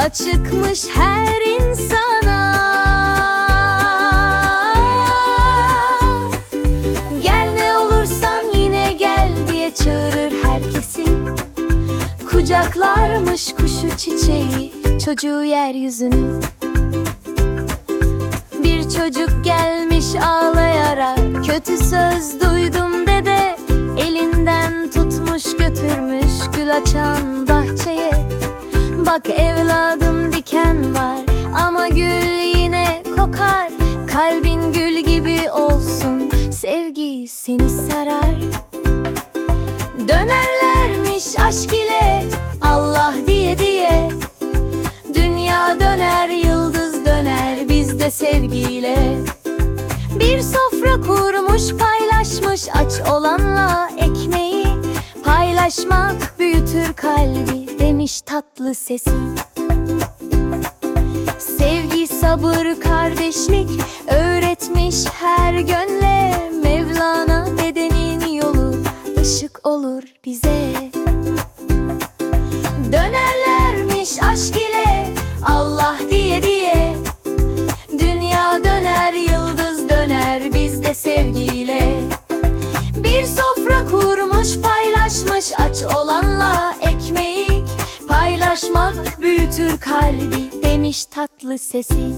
açıkmış her insana. Gel ne olursan yine gel diye çağırır herkesi Kucaklarmış kuşu çiçeği çocuğu yeryüzünü. Bir çocuk gelmiş ağlayarak Kötü söz duydum dede. Elinden tutmuş götürmüş gül açan bahçeye Bak evladım diken var Ama gül yine kokar. Kalbin gül gibi olsun Sevgi seni sarar. Dönerlermiş aşk ile Allah diye diye. Dünya döner yıldız döner bizde sevgiyle. Bir sofra kurmuş paylaşmış aç olanla ekmeği. Paylaşmak büyütür kalbi demiş tatlı sesi. Sevgi, sabır, kardeşlik öğretmiş her gönle. Mevlana dedenin yolu ışık olur bize. Dönerlermiş aşk ile Allah diye diye. Dünya döner yıldız döner bizde sevgiyle. Bir sofra kurmuş paylaşmış aç olanla Paylaşmak büyütür kalbi demiş tatlı sesi